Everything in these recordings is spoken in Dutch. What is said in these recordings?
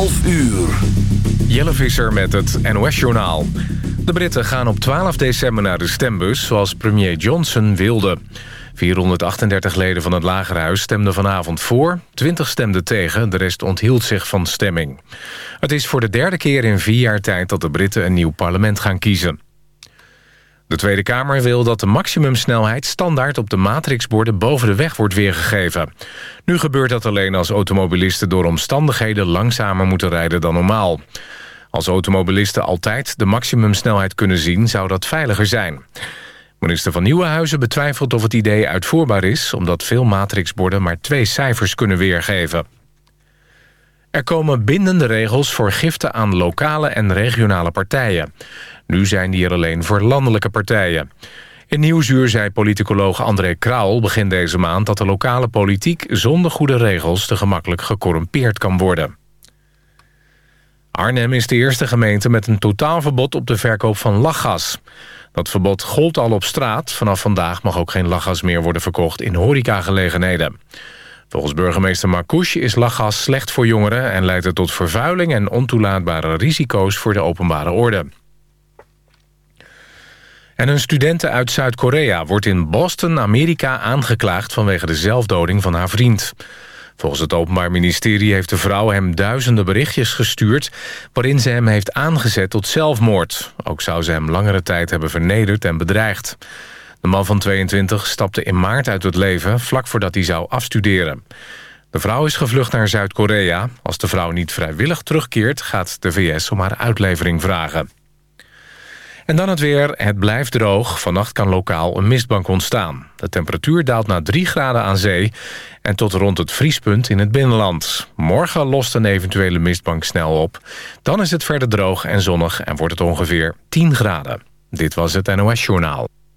12 uur. Jelle Visser met het NOS-journaal. De Britten gaan op 12 december naar de stembus, zoals premier Johnson wilde. 438 leden van het Lagerhuis stemden vanavond voor, 20 stemden tegen, de rest onthield zich van stemming. Het is voor de derde keer in vier jaar tijd dat de Britten een nieuw parlement gaan kiezen. De Tweede Kamer wil dat de maximumsnelheid standaard op de matrixborden boven de weg wordt weergegeven. Nu gebeurt dat alleen als automobilisten door omstandigheden langzamer moeten rijden dan normaal. Als automobilisten altijd de maximumsnelheid kunnen zien, zou dat veiliger zijn. Minister van Nieuwenhuizen betwijfelt of het idee uitvoerbaar is... omdat veel matrixborden maar twee cijfers kunnen weergeven. Er komen bindende regels voor giften aan lokale en regionale partijen. Nu zijn die er alleen voor landelijke partijen. In Nieuwsuur zei politicoloog André Krauwel begin deze maand... dat de lokale politiek zonder goede regels te gemakkelijk gecorrumpeerd kan worden. Arnhem is de eerste gemeente met een totaalverbod op de verkoop van lachgas. Dat verbod gold al op straat. Vanaf vandaag mag ook geen lachgas meer worden verkocht in horecagelegenheden. Volgens burgemeester Marcouche is lachgas slecht voor jongeren... en leidt het tot vervuiling en ontoelaatbare risico's voor de openbare orde. En een studente uit Zuid-Korea wordt in Boston, Amerika aangeklaagd... vanwege de zelfdoding van haar vriend. Volgens het Openbaar Ministerie heeft de vrouw hem duizenden berichtjes gestuurd... waarin ze hem heeft aangezet tot zelfmoord. Ook zou ze hem langere tijd hebben vernederd en bedreigd. De man van 22 stapte in maart uit het leven... vlak voordat hij zou afstuderen. De vrouw is gevlucht naar Zuid-Korea. Als de vrouw niet vrijwillig terugkeert... gaat de VS om haar uitlevering vragen. En dan het weer. Het blijft droog. Vannacht kan lokaal een mistbank ontstaan. De temperatuur daalt naar 3 graden aan zee... en tot rond het vriespunt in het binnenland. Morgen lost een eventuele mistbank snel op. Dan is het verder droog en zonnig en wordt het ongeveer 10 graden. Dit was het NOS Journaal.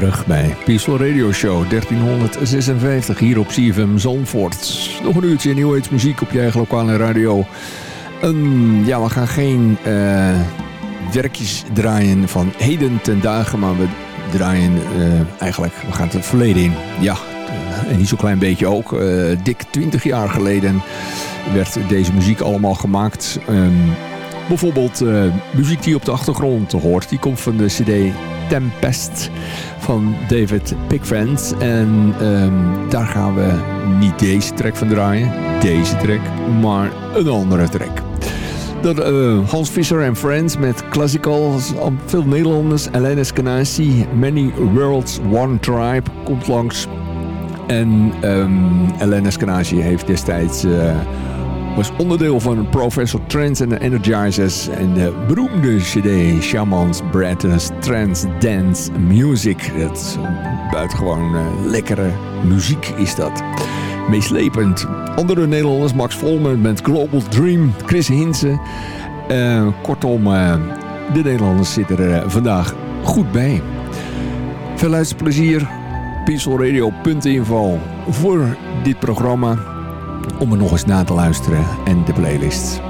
Terug bij Peaceful Radio Show 1356 hier op CFM Zandvoort. Nog een uurtje nieuwheidsmuziek op je eigen lokale radio. Ja, we gaan geen uh, werkjes draaien van heden ten dagen, maar we draaien uh, eigenlijk, we gaan het verleden in. Ja, uh, en niet zo'n klein beetje ook. dik 20 jaar geleden werd deze muziek allemaal gemaakt. Um, bijvoorbeeld muziek die op de achtergrond hoort, die komt van de cd Tempest van David Pickford. En um, daar gaan we niet deze track van draaien, deze track, maar een andere track. Dat, uh, Hans Fischer en Friends met classicals, veel Nederlanders, Alain Eskenazi, Many Worlds, One Tribe komt langs. En um, Alain heeft destijds... Uh, was onderdeel van Professor Trance and the Energizers en de beroemde cd Shamans Bratton's Trance Dance Music. Dat is buitengewoon uh, lekkere muziek is dat. Meeslepend. Andere Nederlanders, Max Volmer met Global Dream, Chris Hinsen. Uh, kortom, uh, de Nederlanders zitten er vandaag goed bij. Veel luisterplezier. peacefulradio.info voor dit programma om er nog eens na te luisteren en de playlist.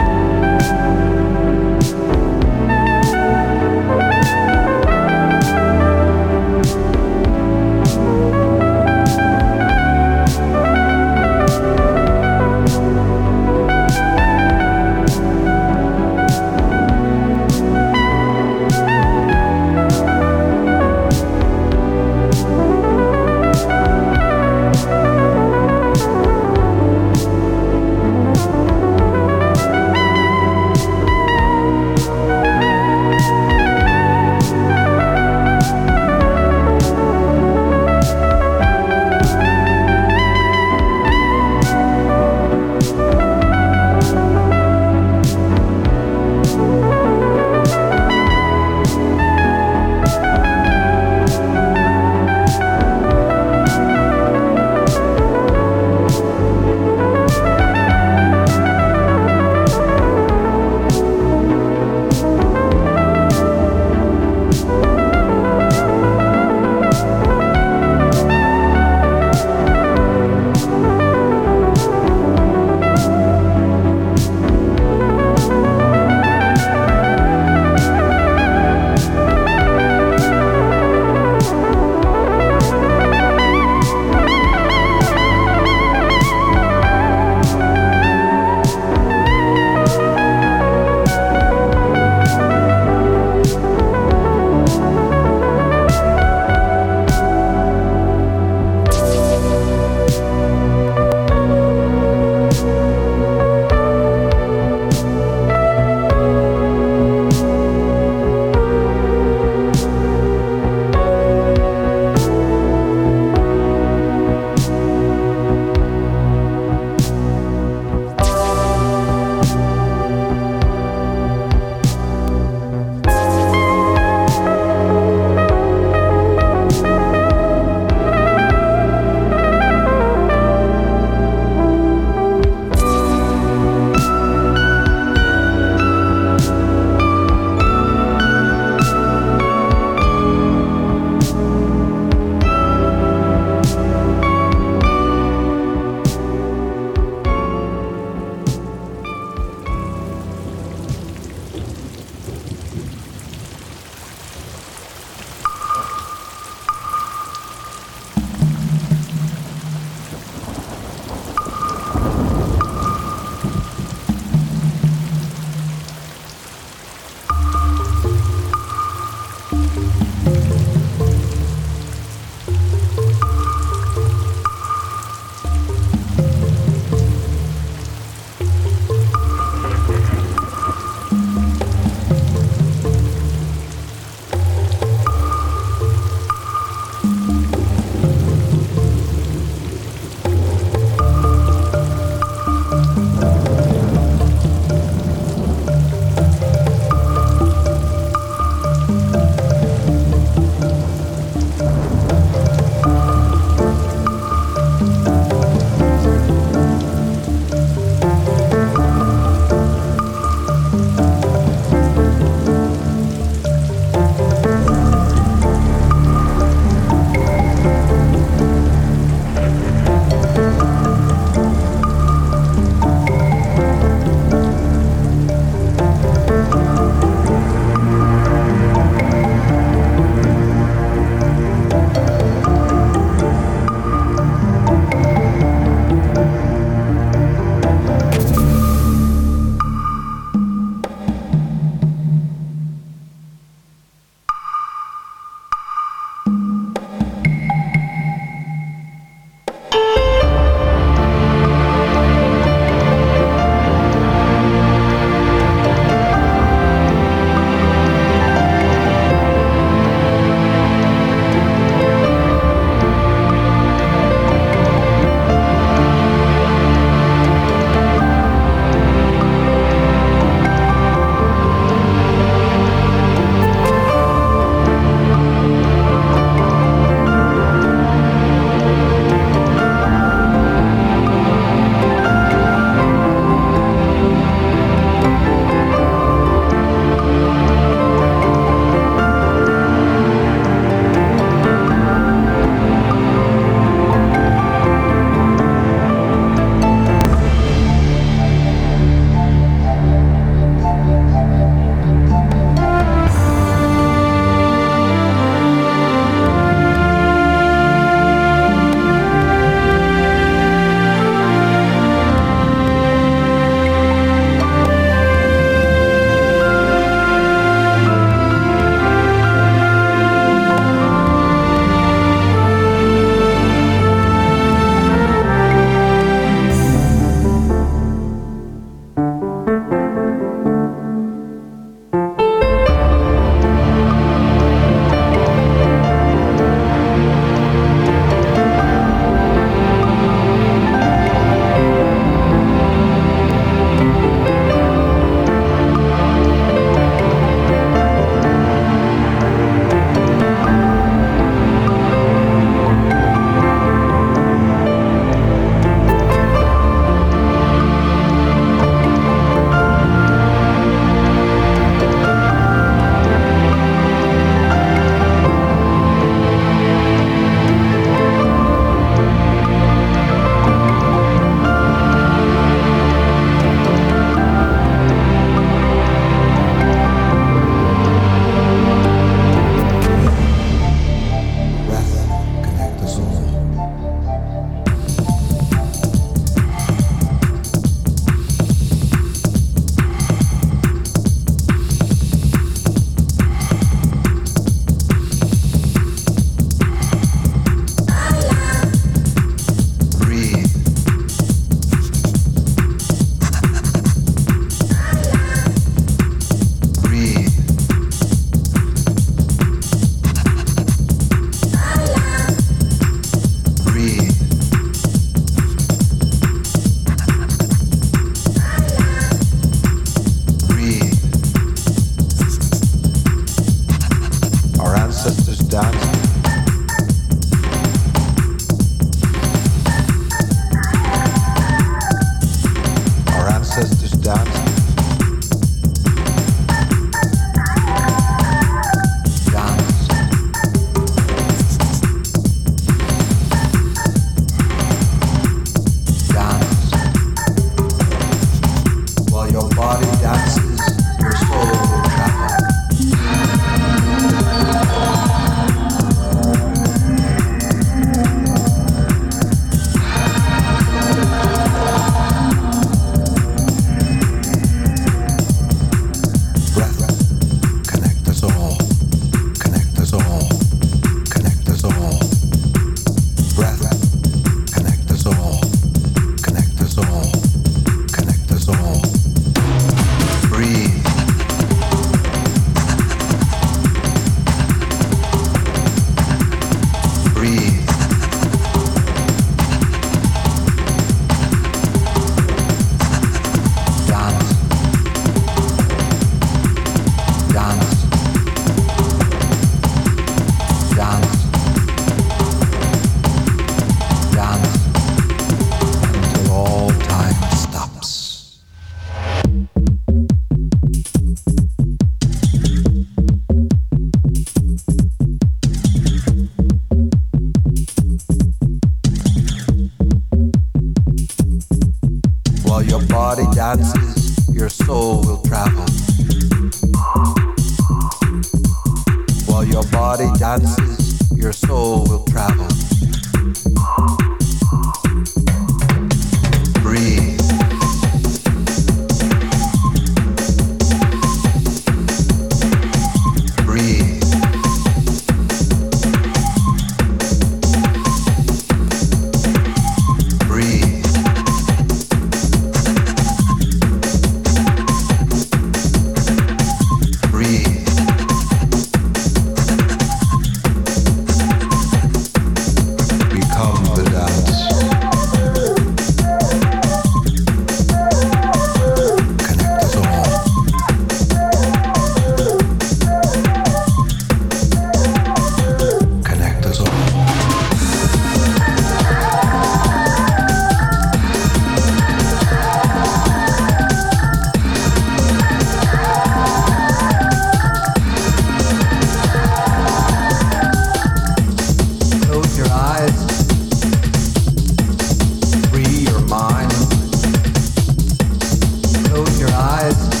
eyes.